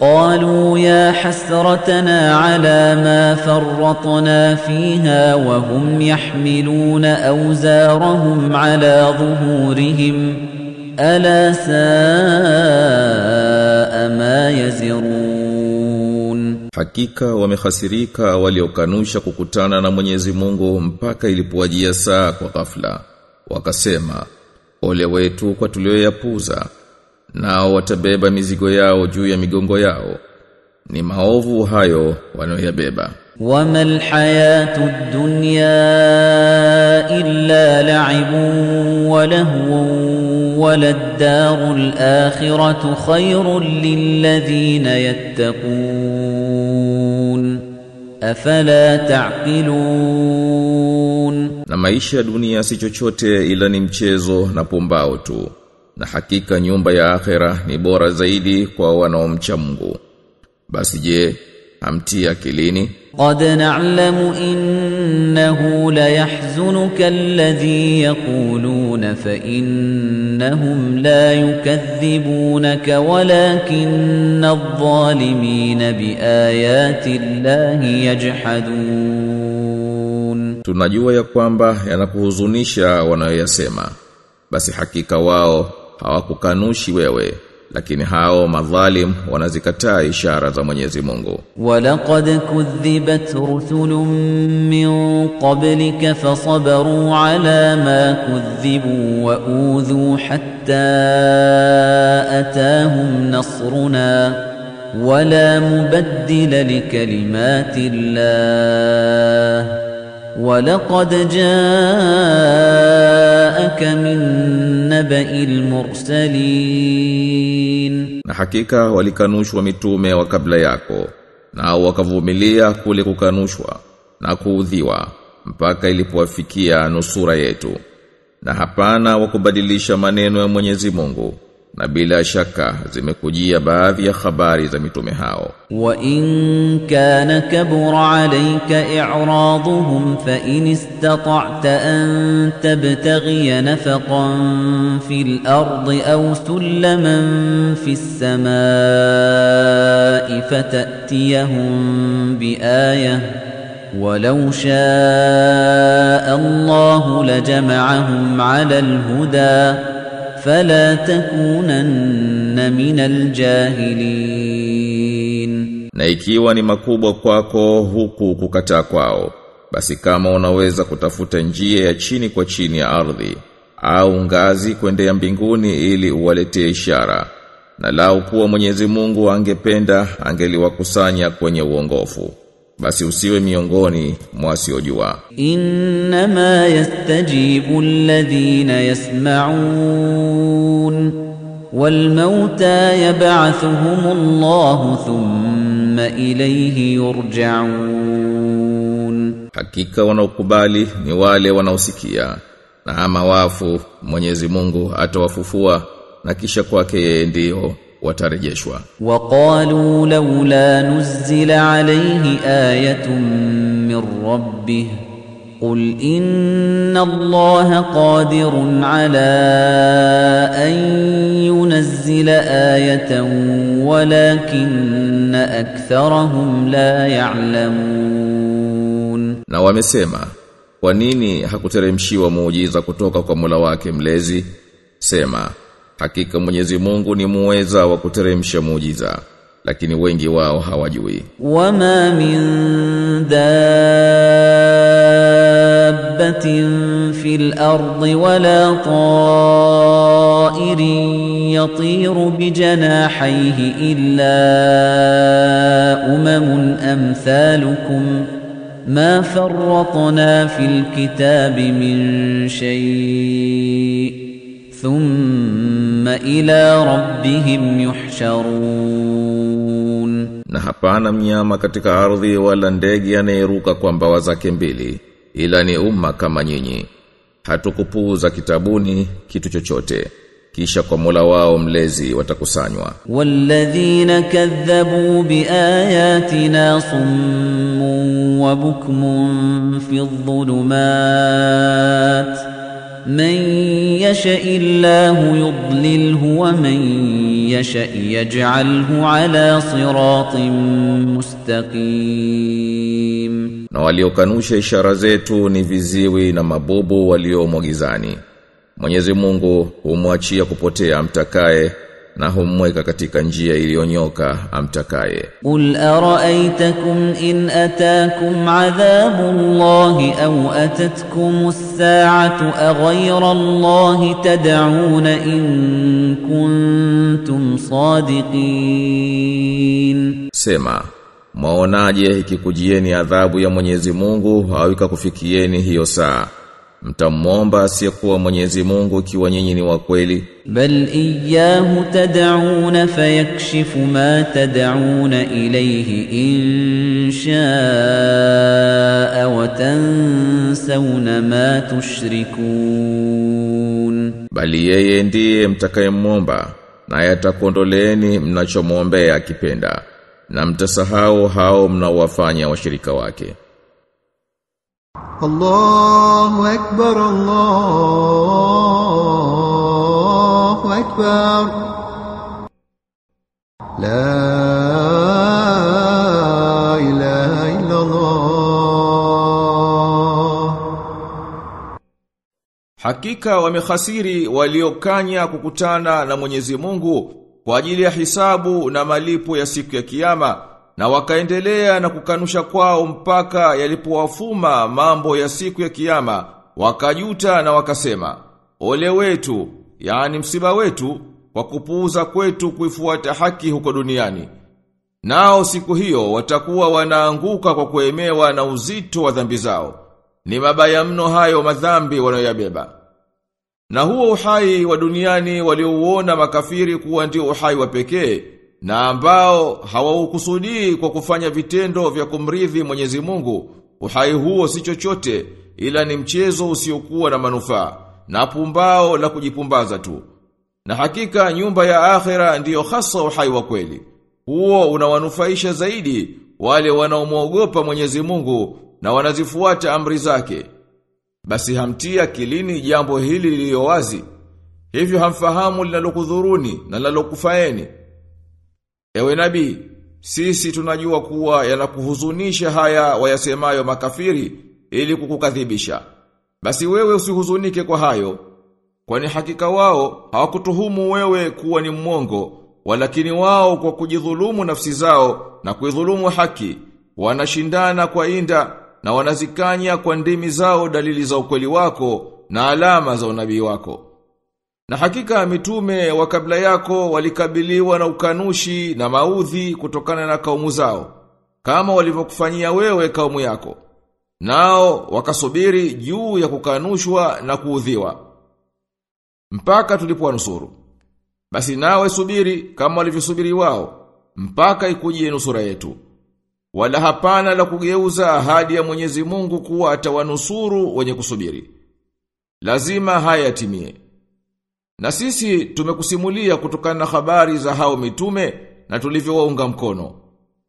قالوا يا حسرتنا على ما فرطنا فيها وهم يحملون أوزارهم على ظهورهم ألا ساء ما يزرون Hakika wamehasirika waliokanusha kukutana na Mwenyezi Mungu mpaka ilipowajia saa kwa ghafla. Wakasema, ole wetu kwa tulioyapuza. nao watabeba mizigo yao juu ya migongo yao. Ni maovu hayo wanayobeba wama alhayatu dunya illa la'ibun wa lahwun walad-daru akhiratu khayrun lilladhina yattaqun. Afala ta'qilun. Na maisha dunia si chochote ila ni mchezo na pombao tu na hakika nyumba ya akhera ni bora zaidi kwa wanaomcha Mungu. Basi je amtii akilini? Qad na'lamu innahu la yahzunuka alladhi yaquluna fa innahum la yukathibunaka walakinna adh-dhalimin bi ayati Allahi yajhadun. Tunajua ya kwamba yanakuhuzunisha wanayoyasema. Basi hakika wao hawakukanushi wewe, lakini hao madhalim wanazikataa ishara za Mwenyezi Mungu. ولقد كذبت رسل من قبلك فصبروا على ما كذبوا وأوذوا حتى أتاهم نصرنا ولا مبدل لكلمات الله ولقد جاءك من نبأ المرسلين Na hakika walikanushwa mitume wa kabla yako, nao wakavumilia kule kukanushwa na kuudhiwa mpaka ilipowafikia nusura yetu. Na hapana wa kubadilisha maneno ya Mwenyezi Mungu, na bila shaka zimekujia baadhi ya habari za mitume hao wa in kana kabura alayka i'raduhum fa in istata'ta an tabtaghiya nafaqan fil ardi aw sulaman fis samaa'i fatatiyahum bi ayah ولو شاء الله لجمعهم على الهدى فلا تكونن من الجاهلين Na ikiwa ni makubwa kwako huku kukataa kwao, basi kama unaweza kutafuta njia ya chini kwa chini ya ardhi au ngazi kwendea mbinguni ili uwaletee ishara. Na lau kuwa Mwenyezi Mungu angependa angeliwakusanya kwenye uongofu. basi usiwe miongoni mwa wasiojua. Innama yastajibu alladhina yasma'un wal mauta yab'athuhum Allah thumma ilayhi yurja'un, hakika wanaokubali ni wale wanaosikia na ama wafu Mwenyezi Mungu atawafufua na kisha kwake yeye ndio watarejeshwa. Waqalu laula nuzila alayhi ayatun min rabbih. Qul inna allaha qadirun ala an yunzila ayatan walakinna aktharahum la ya'lamun. Na wamesema kwa nini hakuteremshiwa muujiza kutoka kwa Mola wake mlezi? Sema hakika Mwenyezi Mungu ni muweza wa kuteremsha muujiza, lakini wengi wao hawajui. وما من دابة في الأرض ولا طائر يطير بجناحيه إلا أمم أمثالكم ما فرطنا في الكتاب من شيء ثم إلى ربهم يحشرون Na hapana mnyama katika ardhi wala ndege anayeruka kwa mbawa zake mbili, ila ni umma kama nyinyi. hatukupuuza kitabuni kitu chochote kisha kwa Mola wao mlezi watakusanywa والذين كذبوا بآياتنا صم وبكم في الظلمات من يشاء الله يضلله ومن يشاء يجعله على صراط مستقيم na waliokanusha ishara zetu ni viziwi na mabubu waliomo gizani Mwenyezi Mungu humwachia kupotea amtakaye na humweka katika njia iliyonyoka amtakaye. Qul ara'aytakum in atakum adhabullahi aw atatkum as-sa'atu aghayra Allahi tad'una in kuntum sadiqin. Sema Mwaonaje ikikujieni adhabu ya Mwenyezi Mungu au ikakufikieni hiyo saa Mtamwomba asiyekuwa Mwenyezi Mungu ikiwa nyinyi ni wa kweli. Bal iyyahu tad'un fayakshifu ma tad'un ilayhi in sha'a wa tansawna ma tushrikun. Bali yeye ndiye mtakayemwomba naye atakuondoleeni mnachomwombea akipenda na mtasahau hao mnaowafanya washirika wake. الله أكبر الله أكبر لا إله إلا الله Hakika wamehasiri waliokanya kukutana na Mwenyezi Mungu kwa ajili ya hisabu na malipo ya siku ya kiyama na wakaendelea na kukanusha kwao mpaka yalipowafuma mambo ya siku ya kiyama wakajuta na wakasema ole wetu yani msiba wetu kwa kupuuza kwetu kuifuata haki huko duniani nao siku hiyo watakuwa wanaanguka kwa kuemewa na uzito wa dhambi zao ni mabaya mno hayo madhambi wanayoyabeba. Na huo uhai wa duniani waliouona makafiri kuwa ndio uhai wa pekee na ambao hawaukusudii kwa kufanya vitendo vya kumridhi Mwenyezi Mungu, uhai huo si chochote ila ni mchezo usiokuwa na manufaa na pumbao la kujipumbaza tu. Na hakika nyumba ya akhera ndiyo hasa uhai wa kweli. Huo unawanufaisha zaidi wale wanaomwogopa Mwenyezi Mungu na wanazifuata amri zake. Basi hamtia kilini jambo hili lililo wazi. Hivyo hamfahamu linalokudhuruni na linalokufaeni. Ewe nabii, sisi tunajua kuwa yanakuhuzunisha haya wayasemayo makafiri ili kukukadhibisha. Basi wewe usihuzunike kwa hayo, kwani hakika wao hawakutuhumu wewe kuwa ni mwongo, walakini wao kwa kujidhulumu nafsi zao na kuidhulumu haki, wanashindana kwa inda na wanazikanya kwa ndimi zao dalili za ukweli wako na alama za unabii wako. Na hakika mitume wa kabla yako walikabiliwa na ukanushi na maudhi kutokana na kaumu zao, kama walivyokufanyia wewe kaumu yako. Nao wakasubiri juu ya kukanushwa na kuudhiwa. Mpaka tulipowanusuru. Basi nawe subiri kama walivyosubiri wao, mpaka ikujie nusura yetu. Wala hapana la kugeuza ahadi ya Mwenyezi Mungu kuwa atawanusuru wenye kusubiri. Lazima haya yatimie. Na sisi tumekusimulia kutokana na habari za hao mitume na tulivyowaunga mkono.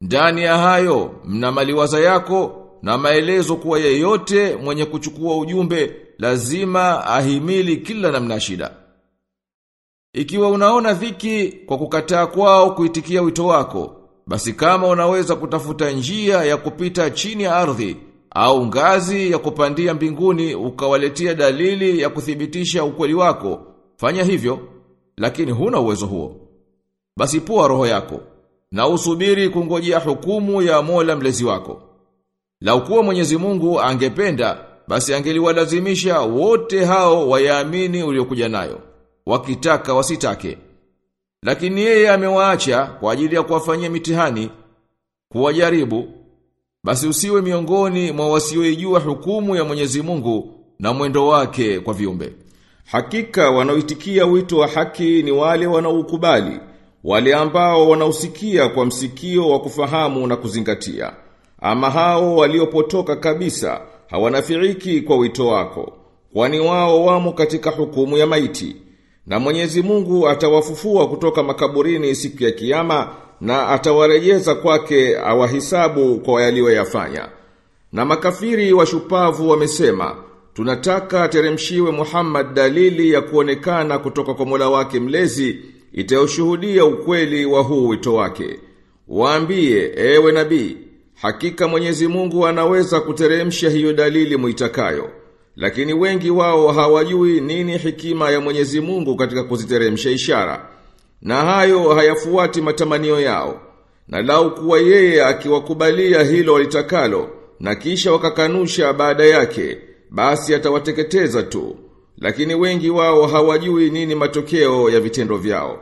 Ndani ya hayo mna maliwaza yako na maelezo kuwa yeyote mwenye kuchukua ujumbe lazima ahimili kila namna shida. Ikiwa unaona viki kwa kukataa kwao kuitikia wito wako, basi kama unaweza kutafuta njia ya kupita chini ya ardhi au ngazi ya kupandia mbinguni ukawaletia dalili ya kuthibitisha ukweli wako, fanya hivyo, lakini huna uwezo huo. Basi pua roho yako na usubiri kungojea hukumu ya Mola mlezi wako. la ukuwa Mwenyezi Mungu angependa, basi angeliwalazimisha wote hao wayaamini uliokuja nayo, wakitaka wasitake. Lakini yeye amewaacha kwa ajili ya kuwafanyia mitihani, kuwajaribu. Basi usiwe miongoni mwa wasioijua hukumu ya Mwenyezi Mungu na mwendo wake kwa viumbe. Hakika wanaoitikia wito wa haki ni wale wanaoukubali, wale ambao wanausikia kwa msikio wa kufahamu na kuzingatia. Ama hao waliopotoka kabisa hawanafiriki kwa wito wako. kwani wao wamo katika hukumu ya maiti. Na Mwenyezi Mungu atawafufua kutoka makaburini siku ya kiyama na atawarejeza kwake awahisabu kwa yaliyoyafanya. Na makafiri washupavu wamesema, tunataka teremshiwe Muhammad dalili ya kuonekana kutoka kwa Mola wake mlezi itayoshuhudia ukweli wa huu wito wake. Waambie, ewe nabii, hakika Mwenyezi Mungu anaweza kuteremsha hiyo dalili muitakayo. Lakini wengi wao hawajui nini hikima ya Mwenyezi Mungu katika kuziteremsha ishara. Na hayo hayafuati matamanio yao. Na lau kuwa yeye akiwakubalia hilo walitakalo na kisha wakakanusha baada yake, basi atawateketeza tu. Lakini wengi wao hawajui nini matokeo ya vitendo vyao.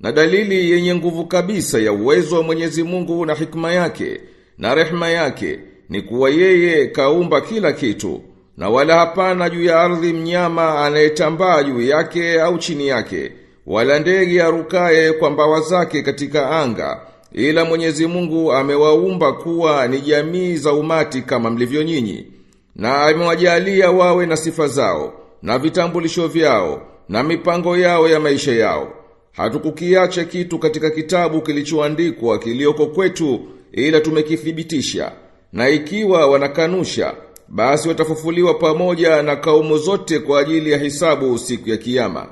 Na dalili yenye nguvu kabisa ya uwezo wa Mwenyezi Mungu na hikma yake na rehma yake ni kuwa yeye kaumba kila kitu na wala hapana juu ya ardhi mnyama anayetambaa juu yake au chini yake wala ndege arukaye kwa mbawa zake katika anga ila Mwenyezi Mungu amewaumba kuwa ni jamii za umati kama mlivyo nyinyi na amewajalia wawe na sifa zao na vitambulisho vyao na mipango yao ya maisha yao. Hatukukiacha kitu katika kitabu kilichoandikwa kilioko kwetu ila tumekithibitisha. Na ikiwa wanakanusha basi watafufuliwa pamoja na kaumu zote kwa ajili ya hisabu siku ya kiyama.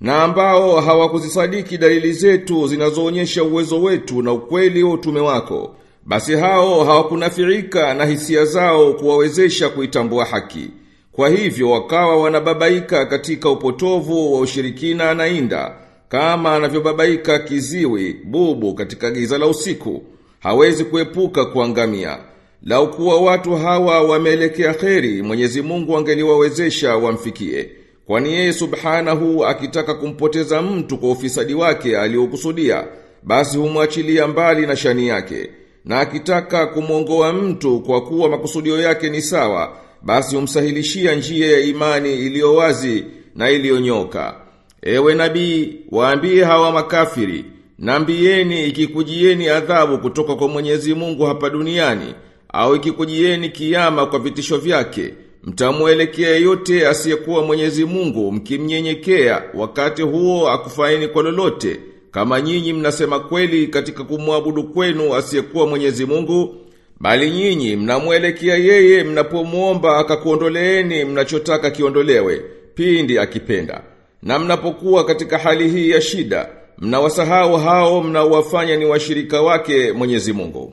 Na ambao hawakuzisadiki dalili zetu zinazoonyesha uwezo wetu na ukweli wa utume wako basi hao hawakunafirika na hisia zao kuwawezesha kuitambua haki. Kwa hivyo wakawa wanababaika katika upotovu wa ushirikina na inda kama anavyobabaika kiziwi bubu katika giza la usiku. Hawezi kuepuka kuangamia. Lau kuwa watu hawa wameelekea kheri Mwenyezi Mungu angeliwawezesha wamfikie. Kwani yeye subhanahu akitaka kumpoteza mtu kwa ufisadi wake aliokusudia basi humwachilia mbali na shani yake na akitaka kumwongoa mtu kwa kuwa makusudio yake ni sawa basi humsahilishia njia ya imani iliyo wazi na iliyonyoka ewe nabii waambie hawa makafiri Nambieni ikikujieni adhabu kutoka kwa Mwenyezi Mungu hapa duniani au ikikujieni kiyama kwa vitisho vyake mtamuelekea yote asiyekuwa Mwenyezi Mungu mkimnyenyekea wakati huo akufaini kwa lolote kama nyinyi mnasema kweli katika kumwabudu kwenu asiyekuwa Mwenyezi Mungu bali nyinyi mnamuelekea yeye mnapomuomba akakuondoleeni mnachotaka kiondolewe pindi akipenda. Na mnapokuwa katika hali hii ya shida mnawasahau hao mnaowafanya ni washirika wake Mwenyezi Mungu